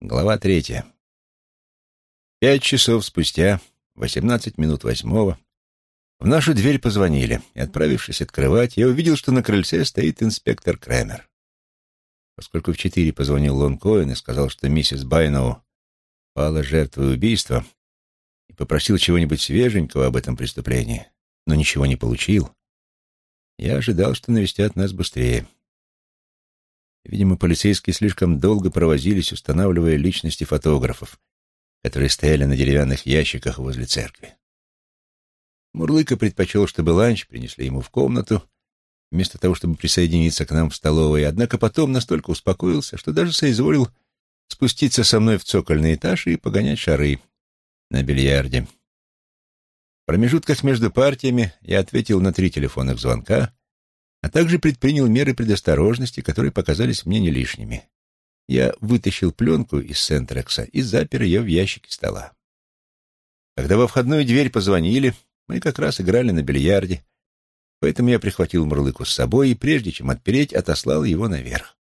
Глава третья. Пять часов спустя, восемнадцать минут восьмого, в нашу дверь позвонили, и, отправившись открывать, я увидел, что на крыльце стоит инспектор Крэмер. Поскольку в четыре позвонил Лон Коэн и сказал, что миссис Байноу пала жертвой убийства, и попросил чего-нибудь свеженького об этом преступлении, но ничего не получил, я ожидал, что навестят нас быстрее. Видимо, полицейские слишком долго провозились, устанавливая личности фотографов, которые стояли на деревянных ящиках возле церкви. Мурлыка предпочел, чтобы ланч принесли ему в комнату, вместо того, чтобы присоединиться к нам в столовой, однако потом настолько успокоился, что даже соизволил спуститься со мной в цокольный этаж и погонять шары на бильярде. В промежутках между партиями я ответил на три телефонных звонка, а также предпринял меры предосторожности, которые показались мне не лишними. Я вытащил пленку из Сентрекса и запер ее в ящике стола. Когда во входную дверь позвонили, мы как раз играли на бильярде, поэтому я прихватил Мурлыку с собой и, прежде чем отпереть, отослал его наверх.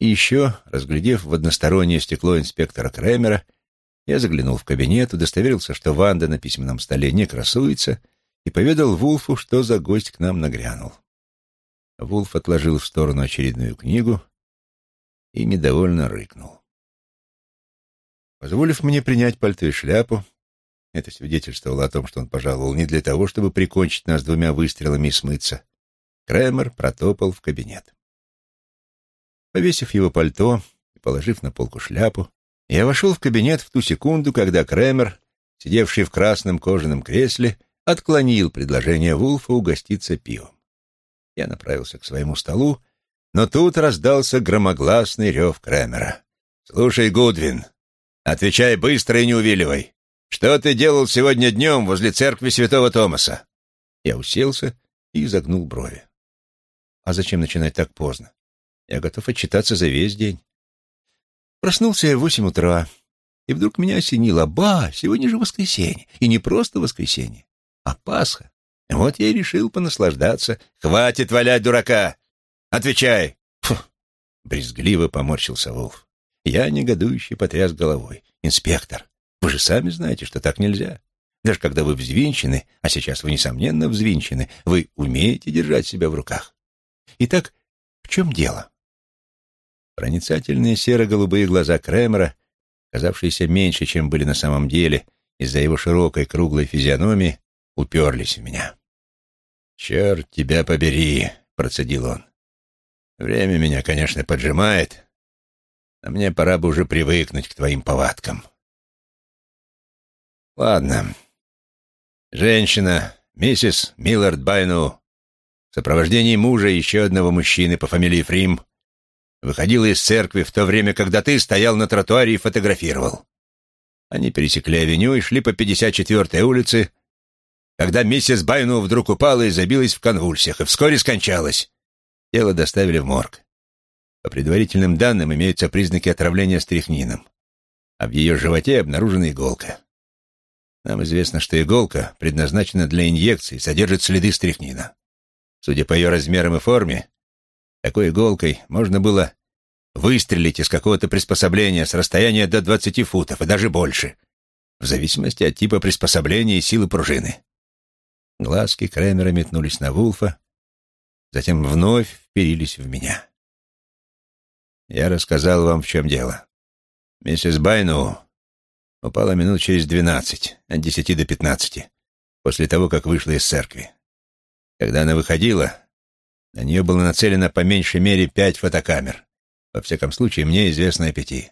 И еще, разглядев в одностороннее стекло инспектора Кремера, я заглянул в кабинет, удостоверился, что Ванда на письменном столе не красуется, и поведал Вулфу, что за гость к нам нагрянул. Вулф отложил в сторону очередную книгу и недовольно рыкнул. Позволив мне принять пальто и шляпу, это свидетельствовало о том, что он пожаловал не для того, чтобы прикончить нас двумя выстрелами и смыться, Кремер протопал в кабинет. Повесив его пальто и положив на полку шляпу, я вошел в кабинет в ту секунду, когда Кремер, сидевший в красном кожаном кресле, отклонил предложение Вулфа угоститься пивом. Я направился к своему столу, но тут раздался громогласный рев Кремера. «Слушай, Гудвин, отвечай быстро и не увиливай. Что ты делал сегодня днем возле церкви святого Томаса?» Я уселся и загнул брови. «А зачем начинать так поздно? Я готов отчитаться за весь день». Проснулся я в восемь утра, и вдруг меня осенило. Ба, сегодня же воскресенье, и не просто воскресенье, а Пасха. Вот я и решил понаслаждаться. «Хватит валять дурака! Отвечай!» Фу! Брезгливо поморщился Волф. Я негодующе потряс головой. «Инспектор, вы же сами знаете, что так нельзя. Даже когда вы взвинчены, а сейчас вы, несомненно, взвинчены, вы умеете держать себя в руках. Итак, в чем дело?» Проницательные серо-голубые глаза Кремера, казавшиеся меньше, чем были на самом деле, из-за его широкой круглой физиономии, уперлись в меня. «Черт тебя побери!» — процедил он. «Время меня, конечно, поджимает, но мне пора бы уже привыкнуть к твоим повадкам». «Ладно. Женщина, миссис Миллард Байну, в сопровождении мужа еще одного мужчины по фамилии Фрим, выходила из церкви в то время, когда ты стоял на тротуаре и фотографировал. Они пересекли авеню и шли по 54-й улице, когда миссис Байну вдруг упала и забилась в конвульсиях, и вскоре скончалась. Тело доставили в морг. По предварительным данным имеются признаки отравления стрихнином, а в ее животе обнаружена иголка. Нам известно, что иголка предназначена для инъекций содержит следы стрихнина. Судя по ее размерам и форме, такой иголкой можно было выстрелить из какого-то приспособления с расстояния до 20 футов и даже больше, в зависимости от типа приспособления и силы пружины. Глазки Кремера метнулись на Вулфа, затем вновь вперились в меня. Я рассказал вам, в чем дело. Миссис Байну упала минут через двенадцать, от десяти до пятнадцати, после того, как вышла из церкви. Когда она выходила, на нее было нацелено по меньшей мере пять фотокамер. Во всяком случае, мне известно о пяти.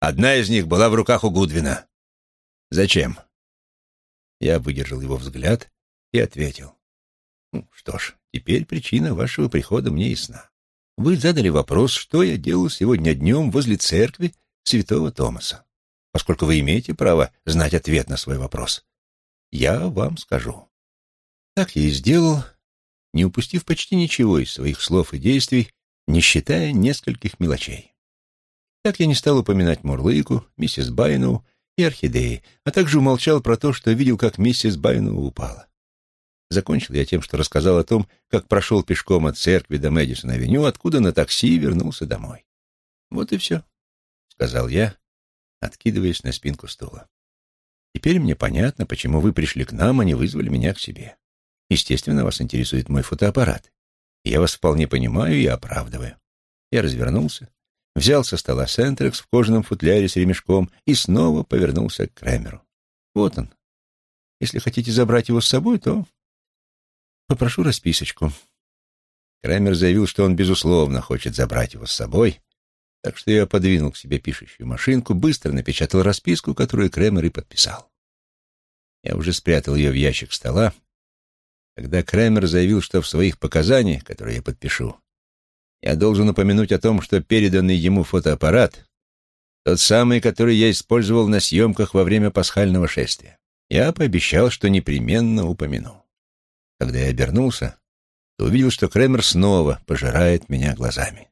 Одна из них была в руках у Гудвина. Зачем? Я выдержал его взгляд и ответил. «Ну, что ж, теперь причина вашего прихода мне ясна. Вы задали вопрос, что я делал сегодня днем возле церкви святого Томаса. Поскольку вы имеете право знать ответ на свой вопрос, я вам скажу. Так я и сделал, не упустив почти ничего из своих слов и действий, не считая нескольких мелочей. Так я не стал упоминать Мурлыку, миссис Байну и Орхидеи, а также умолчал про то, что видел, как миссис Байну упала. Закончил я тем, что рассказал о том, как прошел пешком от церкви до Мэдисон-авеню, откуда на такси вернулся домой. «Вот и все», — сказал я откидываясь на спинку стула. «Теперь мне понятно, почему вы пришли к нам, а не вызвали меня к себе. Естественно, вас интересует мой фотоаппарат. Я вас вполне понимаю и оправдываю». Я развернулся, взял со стола Сентрекс в кожаном футляре с ремешком и снова повернулся к Крэмеру. «Вот он. Если хотите забрать его с собой, то попрошу расписочку». Крэмер заявил, что он, безусловно, хочет забрать его с собой, так что я подвинул к себе пишущую машинку, быстро напечатал расписку, которую Крэмер и подписал. Я уже спрятал ее в ящик стола, когда Крэмер заявил, что в своих показаниях, которые я подпишу, я должен упомянуть о том, что переданный ему фотоаппарат — тот самый, который я использовал на съемках во время пасхального шествия. Я пообещал, что непременно упомяну. Когда я обернулся, то увидел, что Крэмер снова пожирает меня глазами.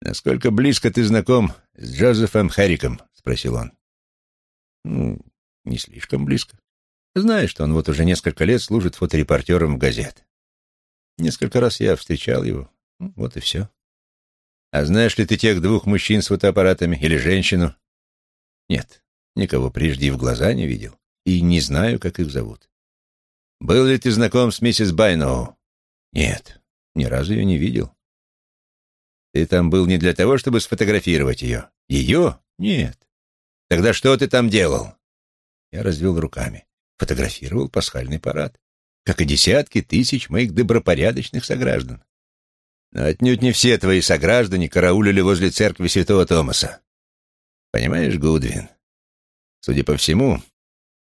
«Насколько близко ты знаком с Джозефом Хэрриком?» — спросил он. «Ну, не слишком близко. Знаешь, что он вот уже несколько лет служит фоторепортером в газет. Несколько раз я встречал его. Ну, вот и все. А знаешь ли ты тех двух мужчин с фотоаппаратами или женщину? Нет, никого прежде в глаза не видел и не знаю, как их зовут. Был ли ты знаком с миссис Байноу? Нет, ни разу ее не видел. Ты там был не для того, чтобы сфотографировать ее? Ее? Нет. Тогда что ты там делал? Я развел руками. Фотографировал пасхальный парад, как и десятки тысяч моих добропорядочных сограждан. Но отнюдь не все твои сограждане караулили возле церкви святого Томаса. Понимаешь, Гудвин? Судя по всему,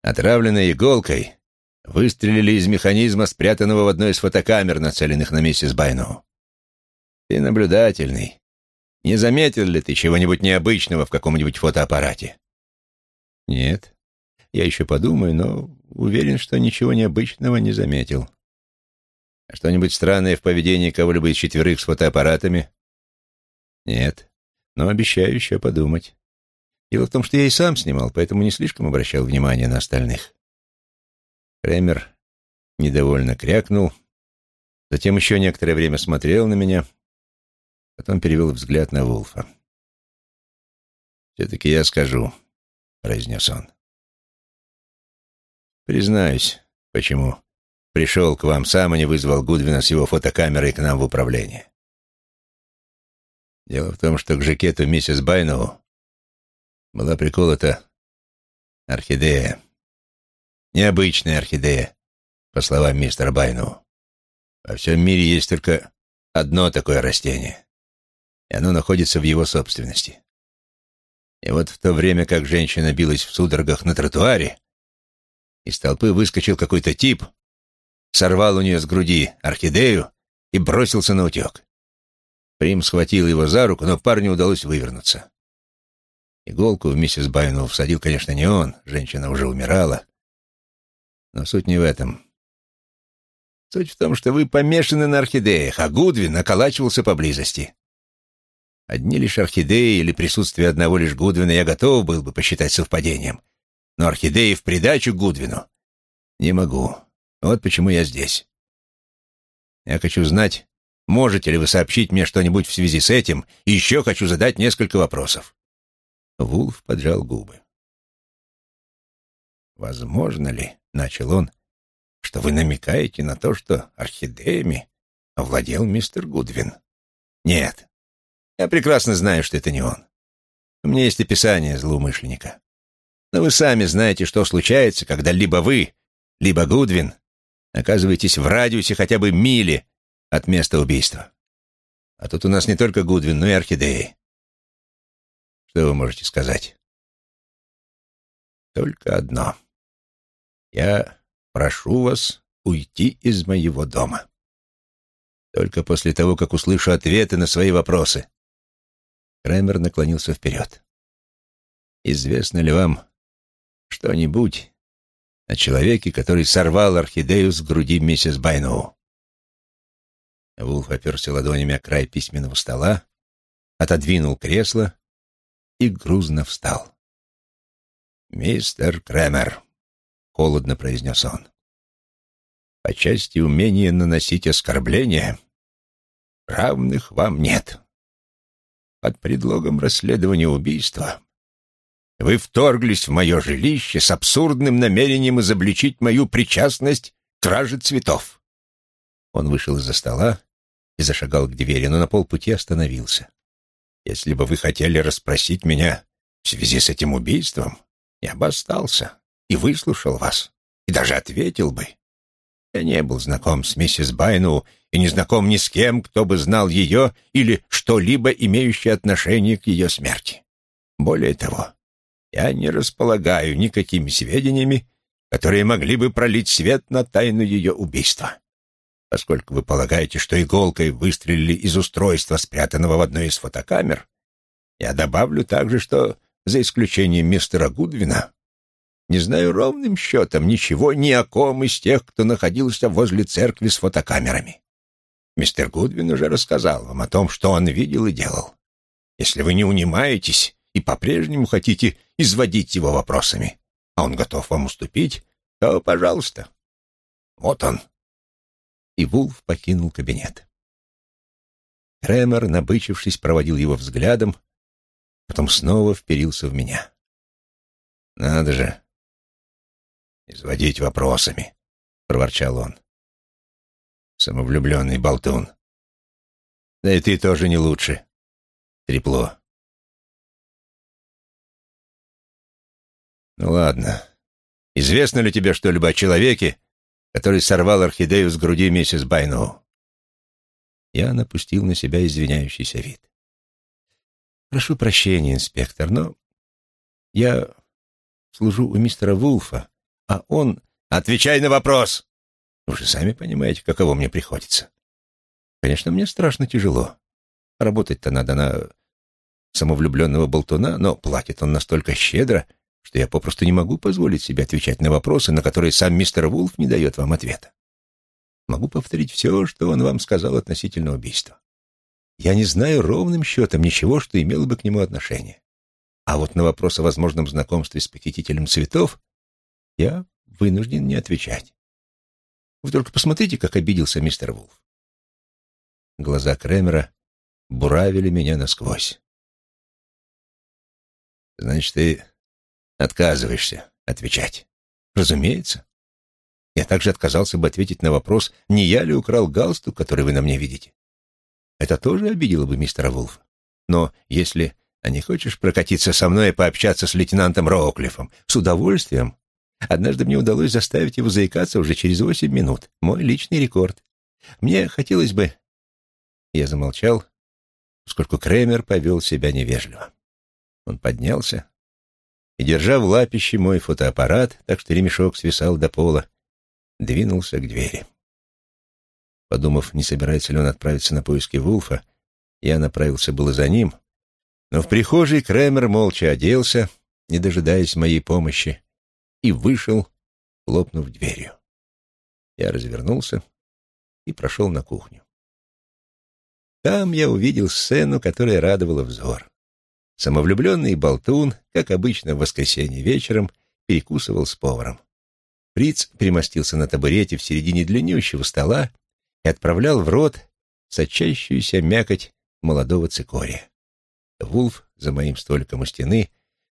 отравленной иголкой выстрелили из механизма, спрятанного в одной из фотокамер, нацеленных на миссис Байну. Ты наблюдательный. Не заметил ли ты чего-нибудь необычного в каком-нибудь фотоаппарате? Нет. Я еще подумаю, но уверен, что ничего необычного не заметил. А что-нибудь странное в поведении кого-либо из четверых с фотоаппаратами? Нет. Но обещаю еще подумать. Дело в том, что я и сам снимал, поэтому не слишком обращал внимание на остальных. Кремер недовольно крякнул, затем еще некоторое время смотрел на меня, потом перевел взгляд на Вулфа. «Все-таки я скажу», — произнес он. «Признаюсь, почему пришел к вам сам и не вызвал Гудвина с его фотокамерой к нам в управление. Дело в том, что к жакету миссис Байнову была приколота орхидея. Необычная орхидея, по словам мистера Байну. Во всем мире есть только одно такое растение, и оно находится в его собственности. И вот в то время, как женщина билась в судорогах на тротуаре, из толпы выскочил какой-то тип, сорвал у нее с груди орхидею и бросился на утек. Прим схватил его за руку, но парню удалось вывернуться. Иголку в миссис Байну всадил, конечно, не он, женщина уже умирала, но суть не в этом. Суть в том, что вы помешаны на орхидеях, а Гудвин околачивался поблизости. Одни лишь орхидеи или присутствие одного лишь Гудвина я готов был бы посчитать совпадением. Но орхидеи в придачу Гудвину не могу. Вот почему я здесь. Я хочу знать, можете ли вы сообщить мне что-нибудь в связи с этим, и еще хочу задать несколько вопросов. Вулф поджал губы. Возможно ли, — начал он, — что вы намекаете на то, что орхидеями овладел мистер Гудвин? Нет. Я прекрасно знаю, что это не он. У меня есть описание злоумышленника. Но вы сами знаете, что случается, когда либо вы, либо Гудвин оказываетесь в радиусе хотя бы мили от места убийства. А тут у нас не только Гудвин, но и орхидеи. Что вы можете сказать? Только одно. Я прошу вас уйти из моего дома. Только после того, как услышу ответы на свои вопросы. Крэмер наклонился вперед. Известно ли вам что-нибудь о человеке, который сорвал орхидею с груди миссис Байноу? Вулф оперся ладонями о край письменного стола, отодвинул кресло и грузно встал. «Мистер Крэмер», — холодно произнес он. «По части умения наносить оскорбления равных вам нет. под предлогом расследования убийства вы вторглись в мое жилище с абсурдным намерением изобличить мою причастность к краже цветов. Он вышел из-за стола и зашагал к двери, но на полпути остановился. Если бы вы хотели расспросить меня в связи с этим убийством, я бы остался и выслушал вас, и даже ответил бы. Я не был знаком с миссис Байну и не знаком ни с кем, кто бы знал ее или что-либо имеющее отношение к ее смерти. Более того, я не располагаю никакими сведениями, которые могли бы пролить свет на тайну ее убийства. Поскольку вы полагаете, что иголкой выстрелили из устройства, спрятанного в одной из фотокамер, я добавлю также, что, за исключением мистера Гудвина, не знаю ровным счетом ничего ни о ком из тех, кто находился возле церкви с фотокамерами. Мистер Гудвин уже рассказал вам о том, что он видел и делал. Если вы не унимаетесь и по-прежнему хотите изводить его вопросами, а он готов вам уступить, то, пожалуйста. Вот он. И Вулф покинул кабинет. Кремер, набычившись, проводил его взглядом, потом снова вперился в меня. «Надо же! Изводить вопросами!» — проворчал он. «Самовлюбленный болтун. Да и ты тоже не лучше. Трепло. Ну ладно. Известно ли тебе что-либо о человеке, который сорвал орхидею с груди миссис Байноу? Я напустил на себя извиняющийся вид. Прошу прощения, инспектор, но я служу у мистера Вулфа, а он... Отвечай на вопрос! Вы же сами понимаете, каково мне приходится. Конечно, мне страшно тяжело. Работать-то надо на самовлюбленного болтуна, но платит он настолько щедро, что я попросту не могу позволить себе отвечать на вопросы, на которые сам мистер Вулф не дает вам ответа. Могу повторить все, что он вам сказал относительно убийства. Я не знаю ровным счетом ничего, что имело бы к нему отношение. А вот на вопрос о возможном знакомстве с похитителем цветов я вынужден не отвечать. Вы только посмотрите, как обиделся мистер Вулф. Глаза Кремера буравили меня насквозь. «Значит, ты Отказываешься отвечать. Разумеется. Я также отказался бы ответить на вопрос, не я ли украл галстук, который вы на мне видите. Это тоже обидело бы мистера Вулфа. Но если а не хочешь прокатиться со мной и пообщаться с лейтенантом Роуклифом? С удовольствием. Однажды мне удалось заставить его заикаться уже через восемь минут. Мой личный рекорд. Мне хотелось бы... Я замолчал, поскольку Кремер повел себя невежливо. Он поднялся, и, держа в лапище мой фотоаппарат, так что ремешок свисал до пола, двинулся к двери. Подумав, не собирается ли он отправиться на поиски Вулфа, я направился было за ним, но в прихожей Кремер молча оделся, не дожидаясь моей помощи, и вышел, хлопнув дверью. Я развернулся и прошел на кухню. Там я увидел сцену, которая радовала взор. Самовлюбленный болтун, как обычно в воскресенье вечером, перекусывал с поваром. Фриц примостился на табурете в середине длиннющего стола и отправлял в рот сочащуюся мякоть молодого цикория. Вулф за моим столиком у стены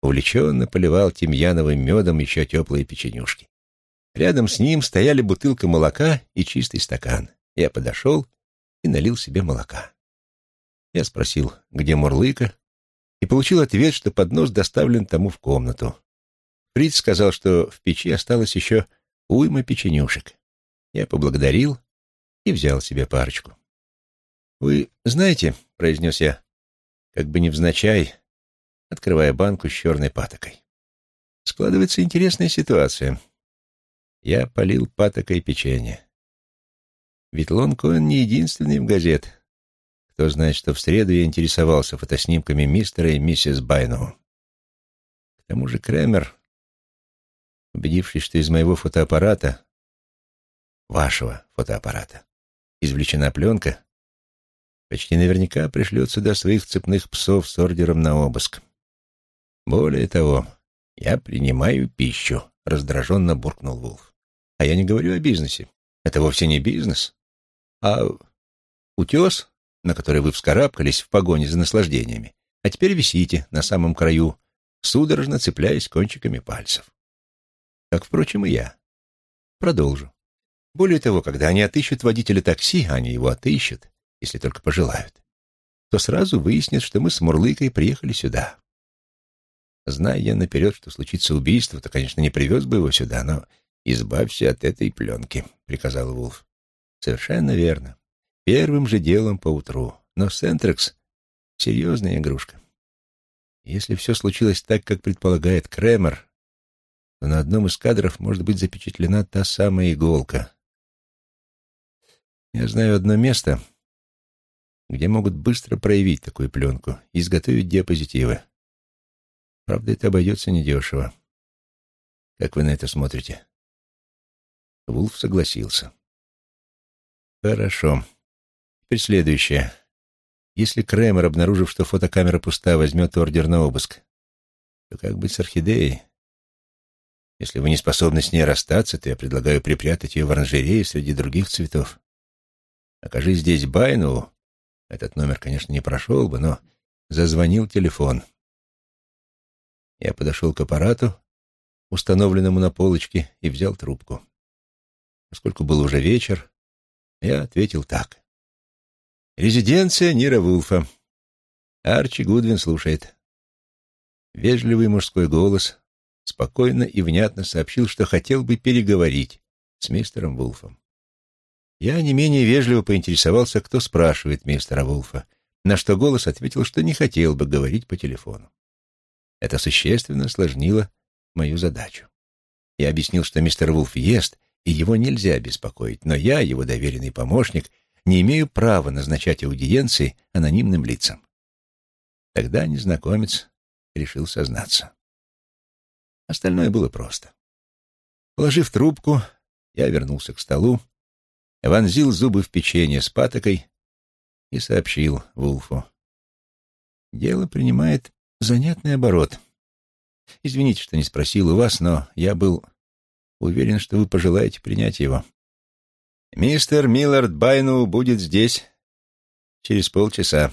увлеченно поливал тимьяновым медом еще теплые печенюшки. Рядом с ним стояли бутылка молока и чистый стакан. Я подошел и налил себе молока. Я спросил, где Мурлыка, и получил ответ, что поднос доставлен тому в комнату. Фриц сказал, что в печи осталось еще уйма печенюшек. Я поблагодарил и взял себе парочку. «Вы знаете», — произнес я, как бы невзначай, открывая банку с черной патокой. «Складывается интересная ситуация. Я полил патокой печенье. Ведь Лон Коэн не единственный в газет, кто знает, что в среду я интересовался фотоснимками мистера и миссис Байноу. К тому же Кремер, убедившись, что из моего фотоаппарата, вашего фотоаппарата, извлечена пленка, почти наверняка пришлет сюда своих цепных псов с ордером на обыск. Более того, я принимаю пищу, раздраженно буркнул Вулф. А я не говорю о бизнесе. Это вовсе не бизнес, а утес на который вы вскарабкались в погоне за наслаждениями, а теперь висите на самом краю, судорожно цепляясь кончиками пальцев. Как, впрочем, и я. Продолжу. Более того, когда они отыщут водителя такси, они его отыщут, если только пожелают, то сразу выяснят, что мы с Мурлыкой приехали сюда. Зная я наперед, что случится убийство, то, конечно, не привез бы его сюда, но избавься от этой пленки, — приказал Вулф. Совершенно верно. Первым же делом поутру. Но Сентрекс — серьезная игрушка. Если все случилось так, как предполагает Кремер, то на одном из кадров может быть запечатлена та самая иголка. Я знаю одно место, где могут быстро проявить такую пленку и изготовить диапозитивы. Правда, это обойдется недешево. Как вы на это смотрите? Вулф согласился. Хорошо. Теперь следующее. Если Кремер, обнаружив, что фотокамера пуста, возьмет ордер на обыск, то как быть с орхидеей? Если вы не способны с ней расстаться, то я предлагаю припрятать ее в оранжерее среди других цветов. Окажись здесь Байну, этот номер, конечно, не прошел бы, но зазвонил телефон. Я подошел к аппарату, установленному на полочке, и взял трубку. Поскольку был уже вечер, я ответил так. «Резиденция Нира Вулфа. Арчи Гудвин слушает». Вежливый мужской голос спокойно и внятно сообщил, что хотел бы переговорить с мистером Вулфом. Я не менее вежливо поинтересовался, кто спрашивает мистера Вулфа, на что голос ответил, что не хотел бы говорить по телефону. Это существенно осложнило мою задачу. Я объяснил, что мистер Вулф ест, и его нельзя беспокоить, но я, его доверенный помощник, не имею права назначать аудиенции анонимным лицам. Тогда незнакомец решил сознаться. Остальное было просто. Положив трубку, я вернулся к столу, вонзил зубы в печенье с патокой и сообщил Вулфу. Дело принимает занятный оборот. Извините, что не спросил у вас, но я был уверен, что вы пожелаете принять его. Мистер Миллард Байну будет здесь через полчаса.